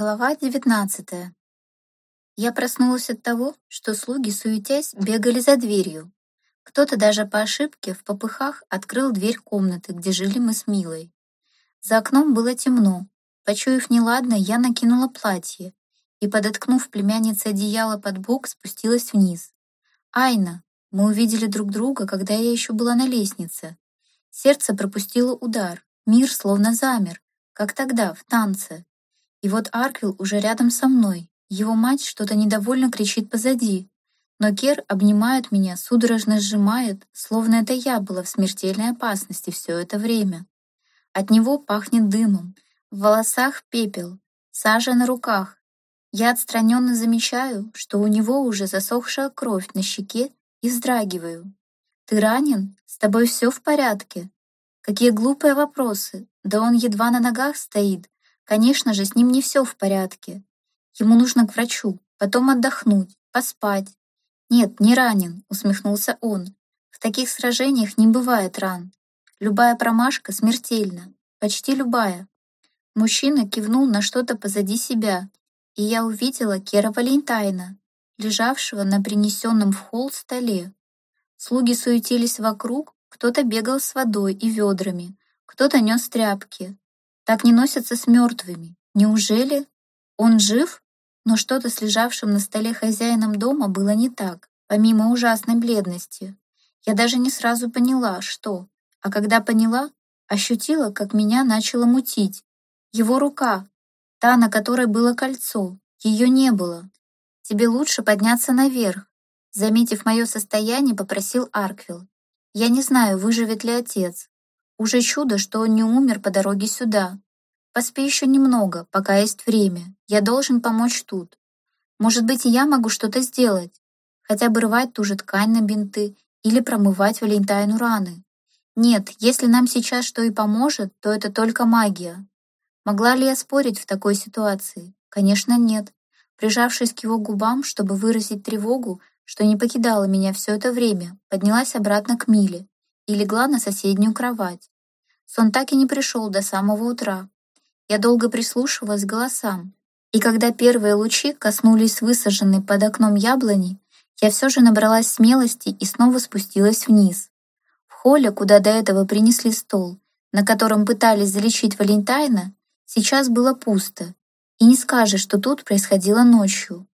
Глава девятнадцатая. Я проснулась от того, что слуги, суетясь, бегали за дверью. Кто-то даже по ошибке в попыхах открыл дверь комнаты, где жили мы с Милой. За окном было темно. Почуяв неладно, я накинула платье и, подоткнув племяннице одеяло под бок, спустилась вниз. «Айна!» Мы увидели друг друга, когда я еще была на лестнице. Сердце пропустило удар, мир словно замер, как тогда, в танце. И вот Арквилл уже рядом со мной. Его мать что-то недовольно кричит позади. Но Кер обнимает меня, судорожно сжимает, словно это я была в смертельной опасности все это время. От него пахнет дымом, в волосах пепел, сажа на руках. Я отстраненно замечаю, что у него уже засохшая кровь на щеке и вздрагиваю. «Ты ранен? С тобой все в порядке?» Какие глупые вопросы. Да он едва на ногах стоит, Конечно же, с ним не все в порядке. Ему нужно к врачу, потом отдохнуть, поспать. Нет, не ранен, усмехнулся он. В таких сражениях не бывает ран. Любая промашка смертельна, почти любая. Мужчина кивнул на что-то позади себя, и я увидела Кера Валентайна, лежавшего на принесенном в холл столе. Слуги суетились вокруг, кто-то бегал с водой и ведрами, кто-то нес тряпки, так не носятся с мертвыми. Неужели он жив? Но что-то с лежавшим на столе хозяином дома было не так, помимо ужасной бледности. Я даже не сразу поняла, что. А когда поняла, ощутила, как меня начало мутить. Его рука, та, на которой было кольцо, ее не было. Тебе лучше подняться наверх. Заметив мое состояние, попросил Арквилл. Я не знаю, выживет ли отец. Уже чудо, что он не умер по дороге сюда. Поспи еще немного, пока есть время. Я должен помочь тут. Может быть, и я могу что-то сделать. Хотя бы рвать ту же ткань на бинты или промывать Валентайну раны. Нет, если нам сейчас что и поможет, то это только магия. Могла ли я спорить в такой ситуации? Конечно, нет. Прижавшись к его губам, чтобы выразить тревогу, что не покидала меня все это время, поднялась обратно к Миле и легла на соседнюю кровать. Сон так и не пришел до самого утра. Я долго прислушивалась к голосам, и когда первые лучи коснулись высаженной под окном яблони, я все же набралась смелости и снова спустилась вниз. В холле, куда до этого принесли стол, на котором пытались залечить Валентайна, сейчас было пусто, и не скажешь, что тут происходило ночью.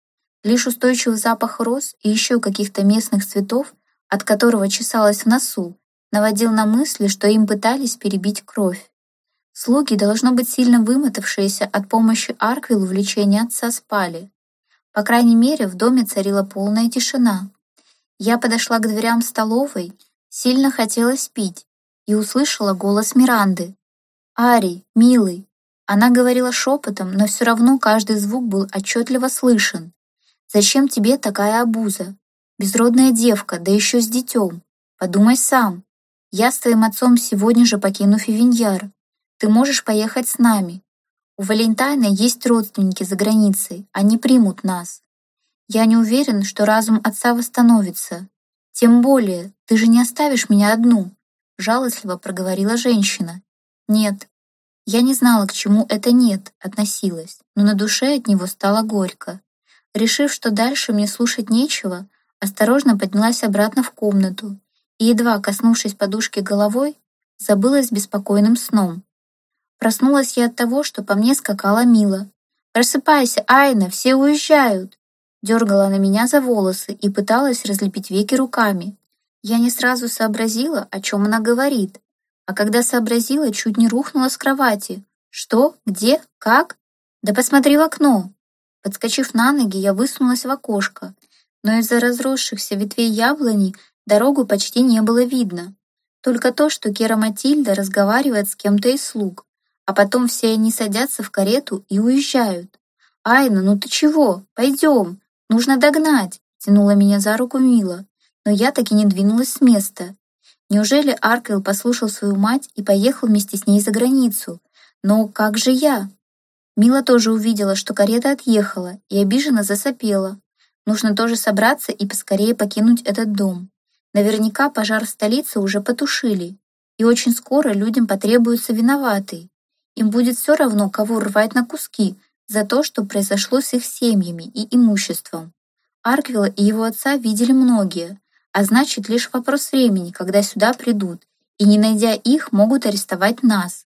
Лишь устойчивый запах роз и еще каких-то местных цветов, от которого чесалось в носу, наводил на мысли, что им пытались перебить кровь. Слуги, должно быть сильно вымотавшиеся от помощи Арквиллу в лечении отца, спали. По крайней мере, в доме царила полная тишина. Я подошла к дверям столовой, сильно хотелось пить, и услышала голос Миранды. «Ари, милый!» Она говорила шепотом, но все равно каждый звук был отчетливо слышен. «Зачем тебе такая обуза? Безродная девка, да еще с детем. Подумай сам. Я с твоим отцом сегодня же покину Фивиньяр. Ты можешь поехать с нами. У Валентайна есть родственники за границей, они примут нас. Я не уверен, что разум отца восстановится. Тем более, ты же не оставишь меня одну, жалостливо проговорила женщина. Нет. Я не знала, к чему это «нет» относилось, но на душе от него стало горько. Решив, что дальше мне слушать нечего, осторожно поднялась обратно в комнату и, едва коснувшись подушки головой, забылась беспокойным сном. Проснулась я от того, что по мне скакала Мила. «Просыпайся, Айна, все уезжают!» Дергала на меня за волосы и пыталась разлепить веки руками. Я не сразу сообразила, о чем она говорит. А когда сообразила, чуть не рухнула с кровати. «Что? Где? Как? Да посмотри в окно!» Подскочив на ноги, я высунулась в окошко, но из-за разросшихся ветвей яблони Дорогу почти не было видно. Только то, что Кера Матильда разговаривает с кем-то из слуг, а потом все они садятся в карету и уезжают. «Айна, ну ты чего? Пойдем, нужно догнать!» тянула меня за руку Мила, но я так и не двинулась с места. Неужели Аркел послушал свою мать и поехал вместе с ней за границу? Но как же я? Мила тоже увидела, что карета отъехала, и обиженно засопела. Нужно тоже собраться и поскорее покинуть этот дом. Наверняка пожар в столице уже потушили, и очень скоро людям потребуется виноватый. Им будет все равно, кого рвать на куски, за то, что произошло с их семьями и имуществом. Арквилла и его отца видели многие, а значит, лишь вопрос времени, когда сюда придут, и, не найдя их, могут арестовать нас.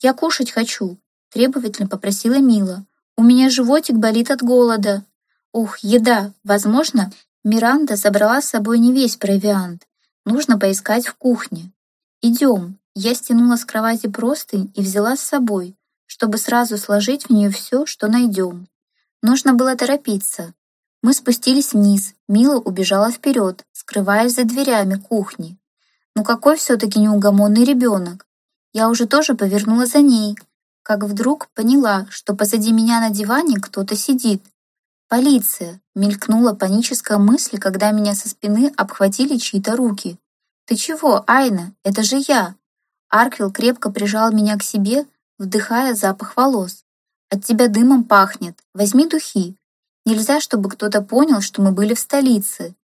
«Я кушать хочу», — требовательно попросила Мила. «У меня животик болит от голода». «Ух, еда! Возможно, Миранда забрала с собой не весь провиант. Нужно поискать в кухне. Идем». Я стянула с кровати простынь и взяла с собой, чтобы сразу сложить в нее все, что найдем. Нужно было торопиться. Мы спустились вниз, Мила убежала вперед, скрываясь за дверями кухни. Ну какой все-таки неугомонный ребенок. Я уже тоже повернула за ней, как вдруг поняла, что позади меня на диване кто-то сидит. «Полиция!» — мелькнула паническая мысль, когда меня со спины обхватили чьи-то руки. «Ты чего, Айна? Это же я!» Арквилл крепко прижал меня к себе, вдыхая запах волос. «От тебя дымом пахнет. Возьми духи. Нельзя, чтобы кто-то понял, что мы были в столице.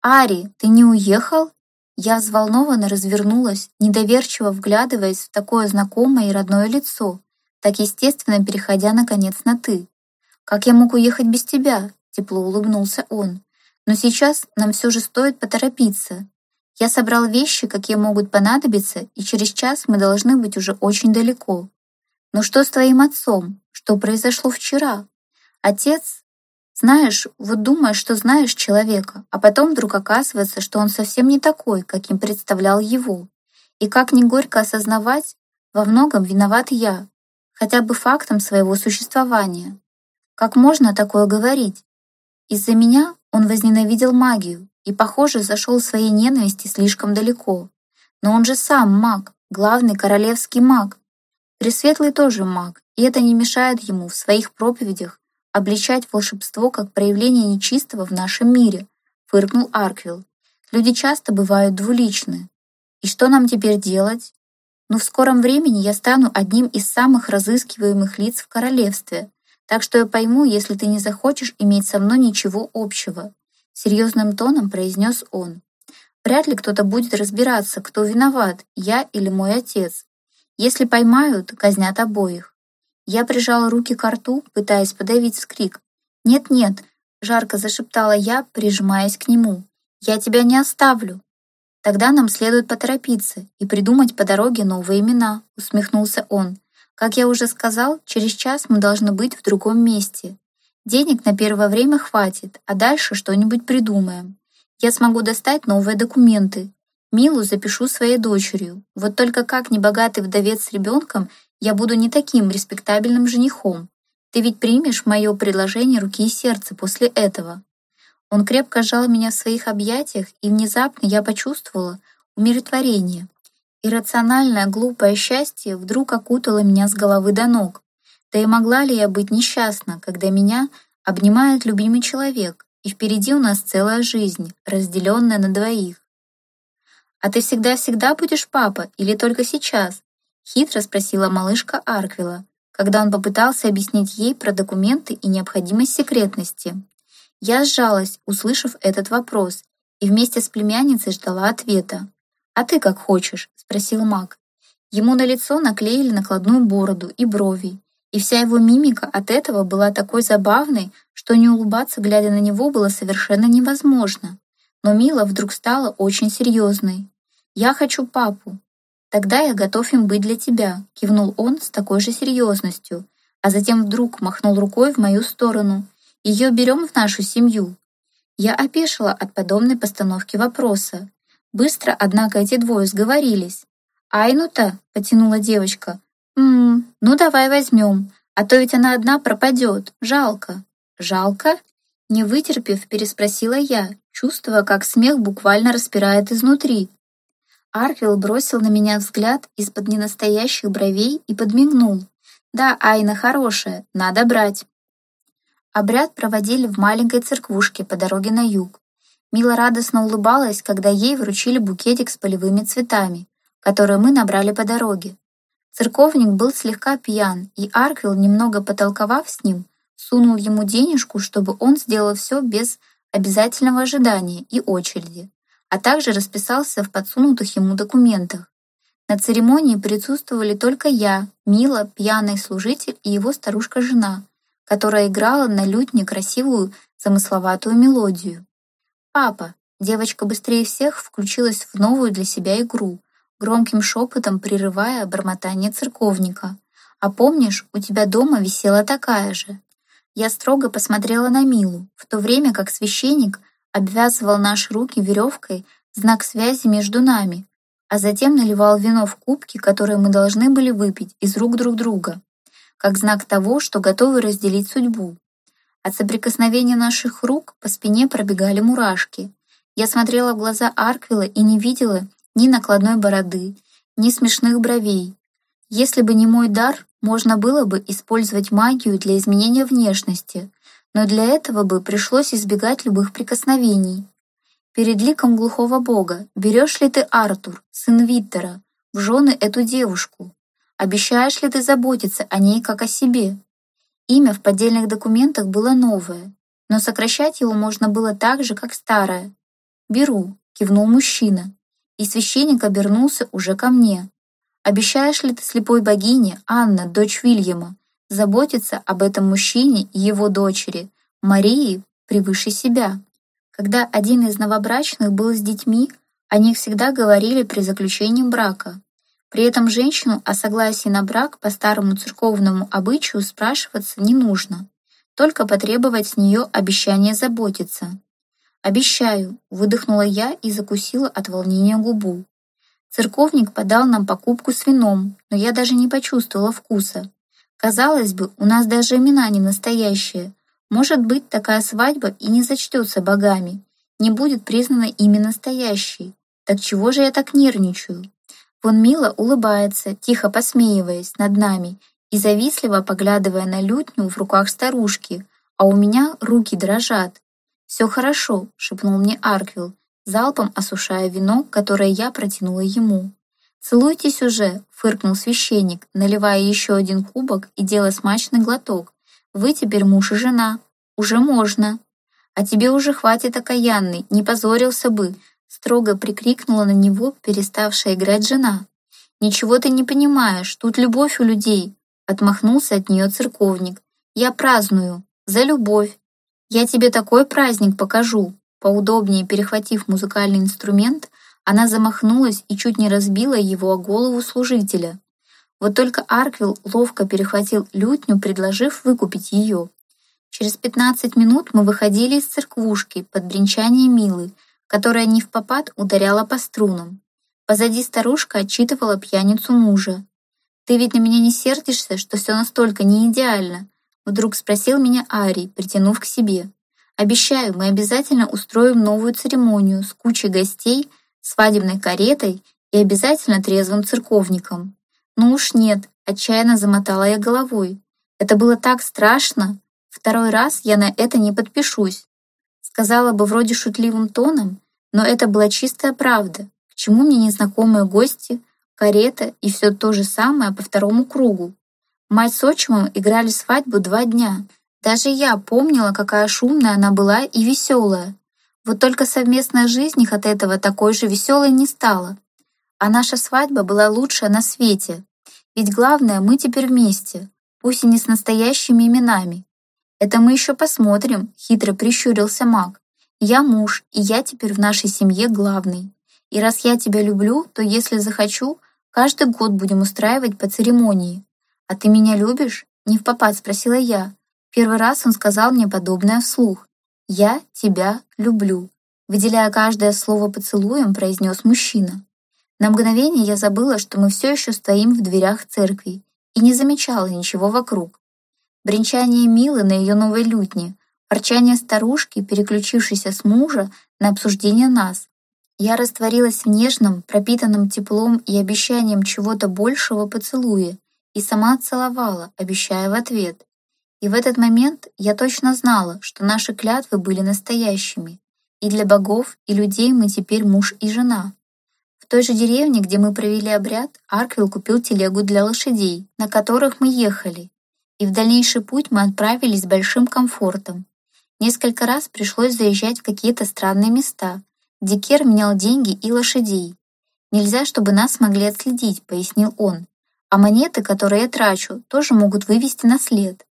Ари, ты не уехал?» Я взволнованно развернулась, недоверчиво вглядываясь в такое знакомое и родное лицо, так естественно переходя, наконец, на «ты». «Как я мог уехать без тебя?» — тепло улыбнулся он. «Но сейчас нам все же стоит поторопиться. Я собрал вещи, какие могут понадобиться, и через час мы должны быть уже очень далеко. Но что с твоим отцом? Что произошло вчера? Отец знаешь, вот думаешь, что знаешь человека, а потом вдруг оказывается, что он совсем не такой, каким представлял его. И как ни горько осознавать, во многом виноват я, хотя бы фактом своего существования. Как можно такое говорить? Из-за меня он возненавидел магию и, похоже, зашел в своей ненависти слишком далеко. Но он же сам маг, главный королевский маг. Пресветлый тоже маг, и это не мешает ему в своих проповедях обличать волшебство как проявление нечистого в нашем мире, фыркнул Арквилл. Люди часто бывают двуличны. И что нам теперь делать? Ну, в скором времени я стану одним из самых разыскиваемых лиц в королевстве, так что я пойму, если ты не захочешь иметь со мной ничего общего», — серьезным тоном произнес он. «Вряд ли кто-то будет разбираться, кто виноват, я или мой отец. Если поймают, казнят обоих. Я прижала руки к рту, пытаясь подавить скрик. «Нет-нет», — жарко зашептала я, прижимаясь к нему. «Я тебя не оставлю». «Тогда нам следует поторопиться и придумать по дороге новые имена», — усмехнулся он. «Как я уже сказал, через час мы должны быть в другом месте. Денег на первое время хватит, а дальше что-нибудь придумаем. Я смогу достать новые документы. Милу запишу своей дочерью. Вот только как небогатый вдовец с ребенком я буду не таким респектабельным женихом. Ты ведь примешь мое предложение руки и сердца после этого». Он крепко сжал меня в своих объятиях, и внезапно я почувствовала умиротворение. Иррациональное, глупое счастье вдруг окутало меня с головы до ног. Да и могла ли я быть несчастна, когда меня обнимает любимый человек, и впереди у нас целая жизнь, разделенная на двоих? «А ты всегда-всегда будешь папа или только сейчас?» Хитро спросила малышка Арквила, когда он попытался объяснить ей про документы и необходимость секретности. Я сжалась, услышав этот вопрос, и вместе с племянницей ждала ответа. «А ты как хочешь?» — спросил маг. Ему на лицо наклеили накладную бороду и брови, и вся его мимика от этого была такой забавной, что не улыбаться, глядя на него, было совершенно невозможно. Но Мила вдруг стала очень серьезной. «Я хочу папу. «Тогда я готов им быть для тебя», — кивнул он с такой же серьезностью, а затем вдруг махнул рукой в мою сторону. «Ее берем в нашу семью». Я опешила от подобной постановки вопроса. Быстро, однако, эти двое сговорились. «Айну-то?» — потянула девочка. «Ммм, ну давай возьмем, а то ведь она одна пропадет. Жалко». «Жалко?» Не вытерпев, переспросила я, чувствуя, как смех буквально распирает изнутри. Арвил бросил на меня взгляд из-под ненастоящих бровей и подмигнул. «Да, Айна хорошая, надо брать». Обряд проводили в маленькой церквушке по дороге на юг. Мила радостно улыбалась, когда ей вручили букетик с полевыми цветами, которые мы набрали по дороге. Церковник был слегка пьян, и Арквилл, немного потолковав с ним, сунул ему денежку, чтобы он сделал все без обязательного ожидания и очереди а также расписался в подсунутых ему документах. На церемонии присутствовали только я, Мила, пьяный служитель и его старушка-жена. которая играла на лютне красивую замысловатую мелодию. «Папа!» Девочка быстрее всех включилась в новую для себя игру, громким шепотом прерывая бормотание церковника. «А помнишь, у тебя дома висела такая же?» Я строго посмотрела на Милу, в то время как священник обвязывал наши руки веревкой знак связи между нами, а затем наливал вино в кубки, которые мы должны были выпить из рук друг друга, как знак того, что готовы разделить судьбу. От соприкосновения наших рук по спине пробегали мурашки. Я смотрела в глаза Арквила и не видела ни накладной бороды, ни смешных бровей. Если бы не мой дар, можно было бы использовать магию для изменения внешности, но для этого бы пришлось избегать любых прикосновений. Перед ликом глухого бога берешь ли ты Артур, сын Виттера, в жены эту девушку? Обещаешь ли ты заботиться о ней как о себе? Имя в поддельных документах было новое, но сокращать его можно было так же, как старое. «Беру», — кивнул мужчина, и священник обернулся уже ко мне. Обещаешь ли ты слепой богине, Анна, дочь Вильяма, заботиться об этом мужчине и его дочери, Марии, превыше себя? Когда один из новобрачных был с детьми, о них всегда говорили при заключении брака. При этом женщину о согласии на брак по старому церковному обычаю спрашиваться не нужно, только потребовать с нее обещание заботиться. «Обещаю», — выдохнула я и закусила от волнения губу. Церковник подал нам покупку с вином, но я даже не почувствовала вкуса. Казалось бы, у нас даже имена не настоящие. Может быть, такая свадьба и не зачтется богами, не будет признана ими настоящей. Так чего же я так нервничаю? Вон Мила улыбается, тихо посмеиваясь над нами и завистливо поглядывая на лютню в руках старушки, а у меня руки дрожат. «Все хорошо», — шепнул мне Арквилл, залпом осушая вино, которое я протянула ему. «Целуйтесь уже!» — фыркнул священник, наливая еще один кубок и делая смачный глоток. «Вы теперь муж и жена. Уже можно!» «А тебе уже хватит окаянный, не позорился бы!» Строго прикрикнула на него переставшая играть жена. «Ничего ты не понимаешь, тут любовь у людей!» отмахнулся от нее церковник. «Я праздную. За любовь. Я тебе такой праздник покажу!» Поудобнее перехватив музыкальный инструмент, она замахнулась и чуть не разбила его о голову служителя. Вот только Арквилл ловко перехватил лютню, предложив выкупить ее. Через пятнадцать минут мы выходили из церквушки под бренчание Милы, которая не в попад ударяла по струнам. Позади старушка отчитывала пьяницу мужа. «Ты ведь на меня не сердишься, что все настолько не идеально?» Вдруг спросил меня Ари, притянув к себе. Обещаю, мы обязательно устроим новую церемонию с кучей гостей, свадебной каретой и обязательно трезвым церковником. Ну уж нет, отчаянно замотала я головой. Это было так страшно. Второй раз я на это не подпишусь. Сказала бы вроде шутливым тоном, но это была чистая правда. К чему мне незнакомые гости, карета и все то же самое по второму кругу? Мать с отчимом играли свадьбу два дня, даже я помнила, какая шумная она была и веселая. Вот только совместная жизнь их от этого такой же веселой не стала. А наша свадьба была лучшая на свете. Ведь главное, мы теперь вместе, пусть и не с настоящими именами. Это мы еще посмотрим, хитро прищурился маг. Я муж, и я теперь в нашей семье главный. И раз я тебя люблю, то если захочу, каждый год будем устраивать по церемонии. А ты меня любишь? Не в попад спросила я, Первый раз он сказал мне подобное вслух. «Я тебя люблю», выделяя каждое слово поцелуем, произнес мужчина. На мгновение я забыла, что мы все еще стоим в дверях церкви и не замечала ничего вокруг. Бренчание Милы на ее новой лютне, ворчание старушки, переключившейся с мужа на обсуждение нас. Я растворилась в нежном, пропитанном теплом и обещанием чего-то большего поцелуе и сама целовала, обещая в ответ. И в этот момент я точно знала, что наши клятвы были настоящими, и для богов и людей мы теперь муж и жена. В той же деревне, где мы провели обряд, Арквилл купил телегу для лошадей, на которых мы ехали, и в дальнейший путь мы отправились с большим комфортом. Несколько раз пришлось заезжать в какие-то странные места, где Кер менял деньги и лошадей. «Нельзя, чтобы нас могли отследить», — пояснил он. «А монеты, которые я трачу, тоже могут вывести на след.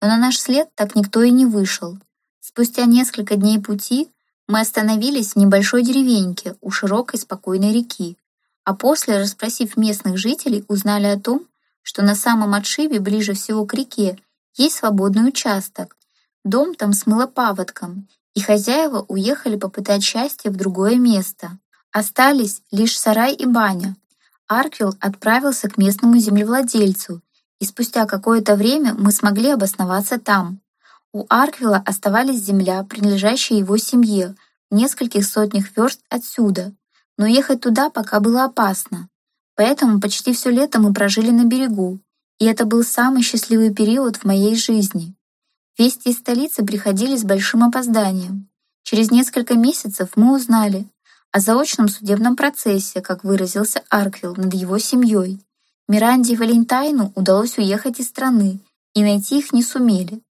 но на наш след так никто и не вышел. Спустя несколько дней пути мы остановились в небольшой деревеньке у широкой спокойной реки, а после, расспросив местных жителей, узнали о том, что на самом отшибе, ближе всего к реке, есть свободный участок. Дом там смыло паводком, и хозяева уехали попытать счастье в другое место. Остались лишь сарай и баня. Арквилл отправился к местному землевладельцу, и спустя какое-то время мы смогли обосноваться там. У Арквилла оставались земля, принадлежащая его семье, в нескольких сотнях верст отсюда, но ехать туда пока было опасно. Поэтому почти все лето мы прожили на берегу, и это был самый счастливый период в моей жизни. Вести из столицы приходили с большим опозданием. Через несколько месяцев мы узнали о заочном судебном процессе, как выразился Арквилл над его семьей. Миранде и Валентайну удалось уехать из страны, и найти их не сумели.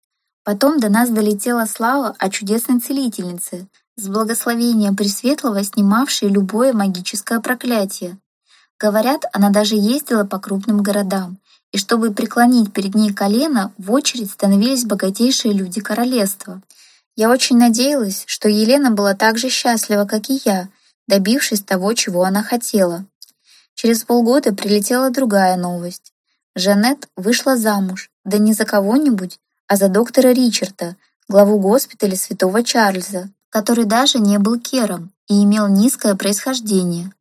Потом до нас долетела слава о чудесной целительнице, с благословения Пресветлого снимавшей любое магическое проклятие. Говорят, она даже ездила по крупным городам, и чтобы преклонить перед ней колено, в очередь становились богатейшие люди королевства. Я очень надеялась, что Елена была так же счастлива, как и я, добившись того, чего она хотела. Через полгода прилетела другая новость. Жанет вышла замуж, да не за кого-нибудь, а за доктора Ричарда, главу госпиталя Святого Чарльза, который даже не был кером и имел низкое происхождение.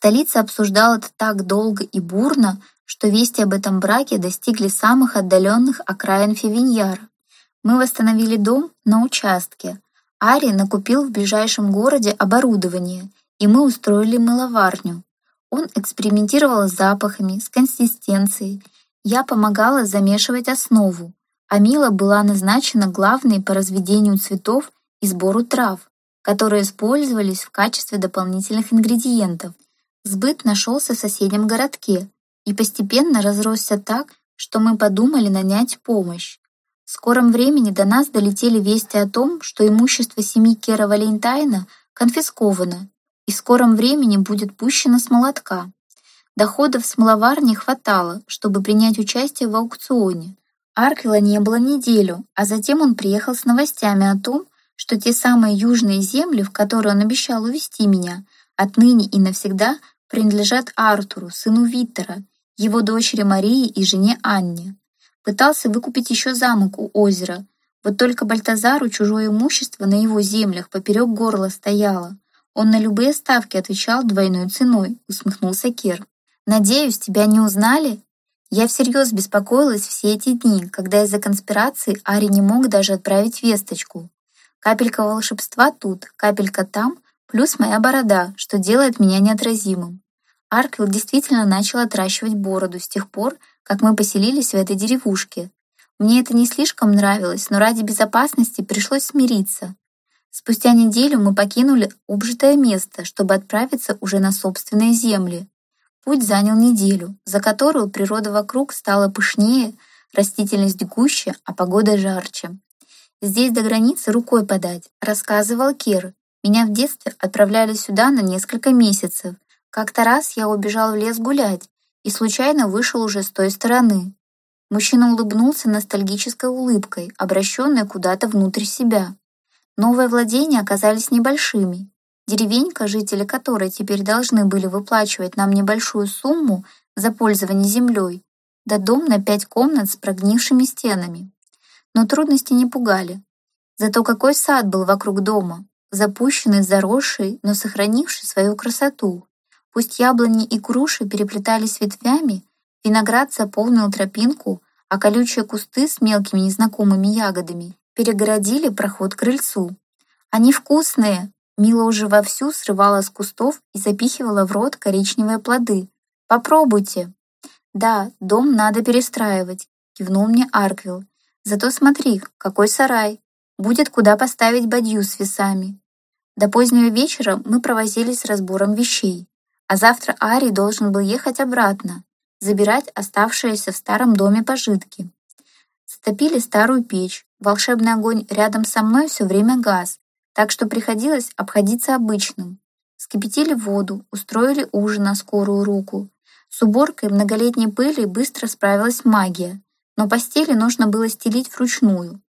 Столица обсуждала это так долго и бурно, что вести об этом браке достигли самых отдаленных окраин Фивиньяра. Мы восстановили дом на участке. Ари накупил в ближайшем городе оборудование, и мы устроили мыловарню. Он экспериментировал с запахами, с консистенцией. Я помогала замешивать основу, а Мила была назначена главной по разведению цветов и сбору трав, которые использовались в качестве дополнительных ингредиентов. Сбыт нашелся в соседнем городке и постепенно разросся так, что мы подумали нанять помощь. В скором времени до нас долетели вести о том, что имущество семьи Кера Валентайна конфисковано и в скором времени будет пущено с молотка. Доходов с маловарни хватало, чтобы принять участие в аукционе. Арквилла не было неделю, а затем он приехал с новостями о том, что те самые южные земли, в которые он обещал увезти меня, отныне и навсегда принадлежат Артуру, сыну Виттера, его дочери Марии и жене Анне. Пытался выкупить еще замок у озера, вот только Бальтазару чужое имущество на его землях поперек горла стояло. Он на любые ставки отвечал двойной ценой, усмехнулся Кер. «Надеюсь, тебя не узнали?» Я всерьез беспокоилась все эти дни, когда из-за конспирации Ари не мог даже отправить весточку. Капелька волшебства тут, капелька там, плюс моя борода, что делает меня неотразимым. Арквилл действительно начал отращивать бороду с тех пор, как мы поселились в этой деревушке. Мне это не слишком нравилось, но ради безопасности пришлось смириться. Спустя неделю мы покинули обжитое место, чтобы отправиться уже на собственные земли. Путь занял неделю, за которую природа вокруг стала пышнее, растительность гуще, а погода жарче. Здесь до границы рукой подать, рассказывал Кир. Меня в детстве отправляли сюда на несколько месяцев. Как-то раз я убежал в лес гулять и случайно вышел уже с той стороны. Мужчина улыбнулся ностальгической улыбкой, обращенной куда-то внутрь себя. Новые владения оказались небольшими, Деревенька, жители которой теперь должны были выплачивать нам небольшую сумму за пользование землей, да дом на пять комнат с прогнившими стенами. Но трудности не пугали. Зато какой сад был вокруг дома, запущенный, заросший, но сохранивший свою красоту. Пусть яблони и груши переплетались ветвями, виноград заполнил тропинку, а колючие кусты с мелкими незнакомыми ягодами перегородили проход к крыльцу. «Они вкусные!» Мила уже вовсю срывала с кустов и запихивала в рот коричневые плоды. «Попробуйте!» «Да, дом надо перестраивать», — кивнул мне Арквилл. «Зато смотри, какой сарай! Будет куда поставить бадью с весами». До позднего вечера мы провозились с разбором вещей, а завтра Ари должен был ехать обратно, забирать оставшиеся в старом доме пожитки. Затопили старую печь, волшебный огонь рядом со мной все время газ, так что приходилось обходиться обычным. Скипятили воду, устроили ужин на скорую руку. С уборкой многолетней пыли быстро справилась магия, но постели нужно было стелить вручную.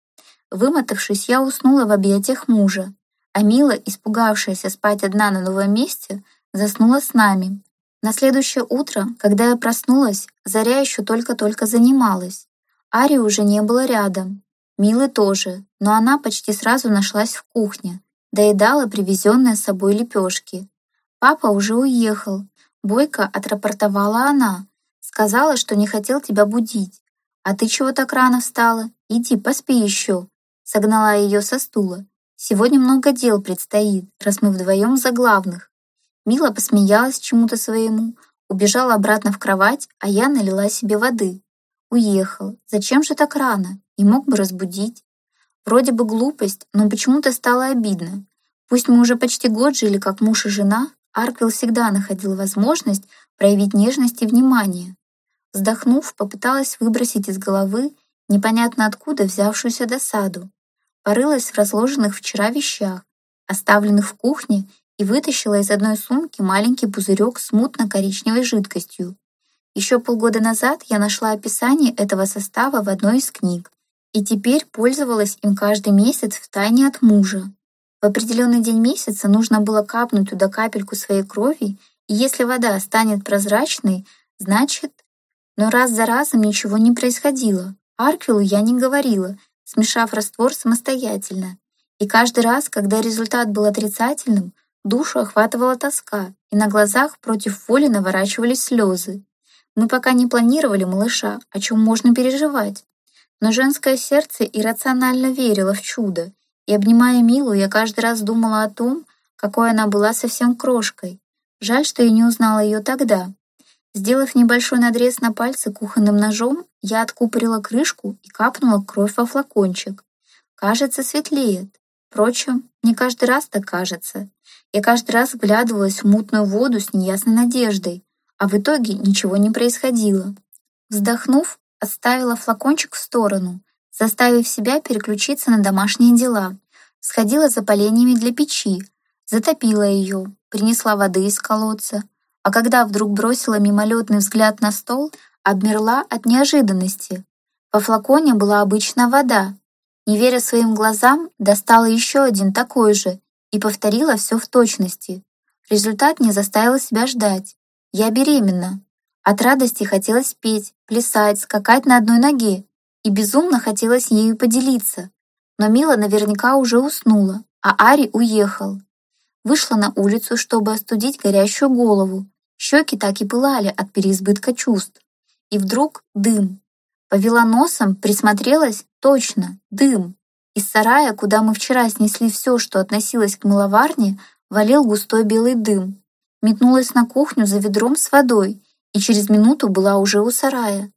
Вымотавшись, я уснула в объятиях мужа, а Мила, испугавшаяся спать одна на новом месте, заснула с нами. На следующее утро, когда я проснулась, Заря еще только-только занималась. Ари уже не было рядом. Милы тоже, но она почти сразу нашлась в кухне, доедала привезенные с собой лепешки. Папа уже уехал. Бойко отрапортовала она. Сказала, что не хотел тебя будить. А ты чего так рано встала? Иди, поспи еще. Согнала ее со стула. Сегодня много дел предстоит, раз мы вдвоем за главных. Мила посмеялась чему-то своему, убежала обратно в кровать, а я налила себе воды. Уехал. Зачем же так рано? И мог бы разбудить. Вроде бы глупость, но почему-то стало обидно. Пусть мы уже почти год жили как муж и жена, Арквилл всегда находил возможность проявить нежность и внимание. Вздохнув, попыталась выбросить из головы непонятно откуда взявшуюся досаду. Порылась в разложенных вчера вещах, оставленных в кухне, и вытащила из одной сумки маленький пузырек с мутно-коричневой жидкостью. Еще полгода назад я нашла описание этого состава в одной из книг и теперь пользовалась им каждый месяц в тайне от мужа. В определенный день месяца нужно было капнуть туда капельку своей крови, и если вода станет прозрачной, значит... Но раз за разом ничего не происходило. Арквилу я не говорила, смешав раствор самостоятельно. И каждый раз, когда результат был отрицательным, душу охватывала тоска, и на глазах против воли наворачивались слезы. Мы пока не планировали малыша, о чем можно переживать. Но женское сердце иррационально верило в чудо, и, обнимая Милу, я каждый раз думала о том, какой она была совсем крошкой. Жаль, что я не узнала ее тогда. Сделав небольшой надрез на пальце кухонным ножом, я откупорила крышку и капнула кровь во флакончик. Кажется, светлеет. Впрочем, не каждый раз так кажется. Я каждый раз вглядывалась в мутную воду с неясной надеждой, а в итоге ничего не происходило. Вздохнув, оставила флакончик в сторону, заставив себя переключиться на домашние дела. Сходила за поленьями для печи, затопила ее, принесла воды из колодца, а когда вдруг бросила мимолетный взгляд на стол, обмерла от неожиданности. Во флаконе была обычная вода. Не веря своим глазам, достала еще один такой же и повторила все в точности. Результат не заставил себя ждать. Я беременна. От радости хотелось петь, плясать, скакать на одной ноге, и безумно хотелось ею поделиться. Но Мила наверняка уже уснула, а Ари уехал. Вышла на улицу, чтобы остудить горящую голову. Щеки так и пылали от переизбытка чувств. И вдруг дым. Повела носом, присмотрелась, точно, дым. Из сарая, куда мы вчера снесли все, что относилось к мыловарне, валил густой белый дым. Метнулась на кухню за ведром с водой и через минуту была уже у сарая.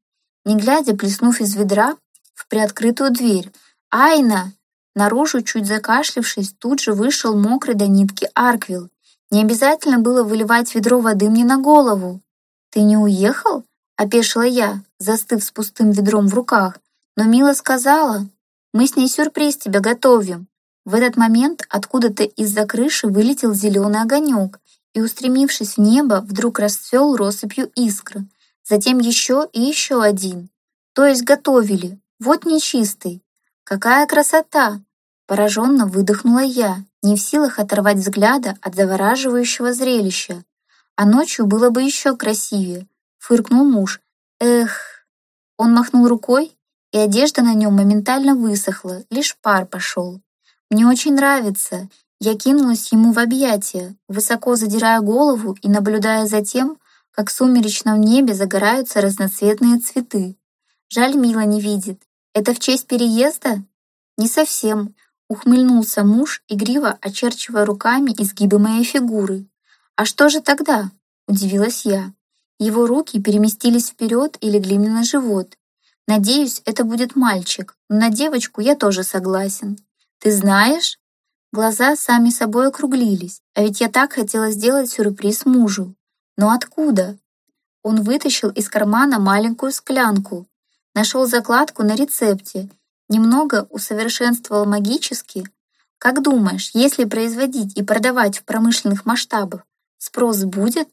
Не глядя, плеснув из ведра в приоткрытую дверь. «Айна!» Наружу, чуть закашлившись, тут же вышел мокрый до нитки Арквилл. Не обязательно было выливать ведро воды мне на голову. «Ты не уехал?» — опешила я, застыв с пустым ведром в руках. Но Мила сказала, «Мы с ней сюрприз тебе готовим». В этот момент откуда-то из-за крыши вылетел зеленый огонек и, устремившись в небо, вдруг расцвел россыпью искр. Затем еще и еще один. То есть готовили. Вот нечистый. Какая красота! Пораженно выдохнула я, не в силах оторвать взгляда от завораживающего зрелища. А ночью было бы еще красивее, фыркнул муж. Эх! Он махнул рукой, и одежда на нем моментально высохла, лишь пар пошел. Мне очень нравится. Я кинулась ему в объятия, высоко задирая голову и наблюдая за тем, как в сумеречном небе загораются разноцветные цветы. Жаль, Мила не видит. Это в честь переезда? Не совсем. Ухмыльнулся муж, игриво очерчивая руками изгибы моей фигуры. А что же тогда? Удивилась я. Его руки переместились вперед и легли мне на живот. Надеюсь, это будет мальчик, но на девочку я тоже согласен. Ты знаешь? Глаза сами собой округлились, а ведь я так хотела сделать сюрприз мужу. Но откуда? Он вытащил из кармана маленькую склянку, нашел закладку на рецепте, немного усовершенствовал магически. Как думаешь, если производить и продавать в промышленных масштабах, спрос будет?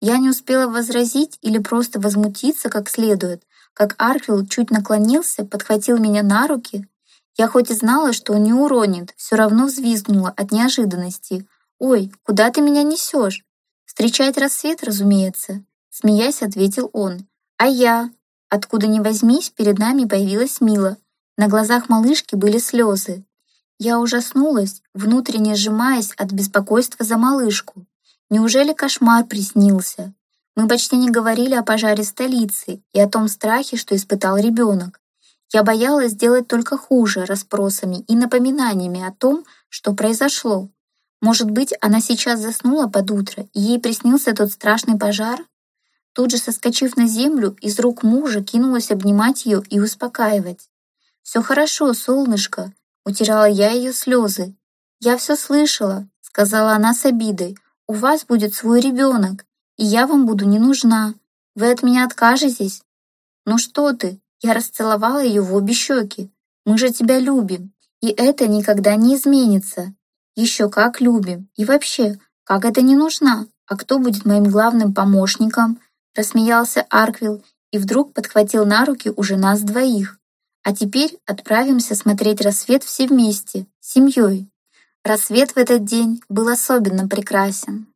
Я не успела возразить или просто возмутиться как следует, как Арквилл чуть наклонился, подхватил меня на руки. Я хоть и знала, что он не уронит, все равно взвизгнула от неожиданности. «Ой, куда ты меня несешь?» «Встречать рассвет, разумеется», — смеясь, ответил он. «А я?» Откуда ни возьмись, перед нами появилась Мила. На глазах малышки были слезы. Я ужаснулась, внутренне сжимаясь от беспокойства за малышку. Неужели кошмар приснился? Мы почти не говорили о пожаре столицы и о том страхе, что испытал ребенок. Я боялась сделать только хуже расспросами и напоминаниями о том, что произошло. Может быть, она сейчас заснула под утро, и ей приснился тот страшный пожар? Тут же, соскочив на землю, из рук мужа кинулась обнимать ее и успокаивать. «Все хорошо, солнышко», — утирала я ее слезы. «Я все слышала», — сказала она с обидой. «У вас будет свой ребенок, и я вам буду не нужна. Вы от меня откажетесь?» «Ну что ты?» Я расцеловала ее в обе щеки. «Мы же тебя любим, и это никогда не изменится. Еще как любим. И вообще, как это не нужна? А кто будет моим главным помощником?» Рассмеялся Арквилл и вдруг подхватил на руки уже нас двоих. А теперь отправимся смотреть рассвет все вместе, семьей. Рассвет в этот день был особенно прекрасен.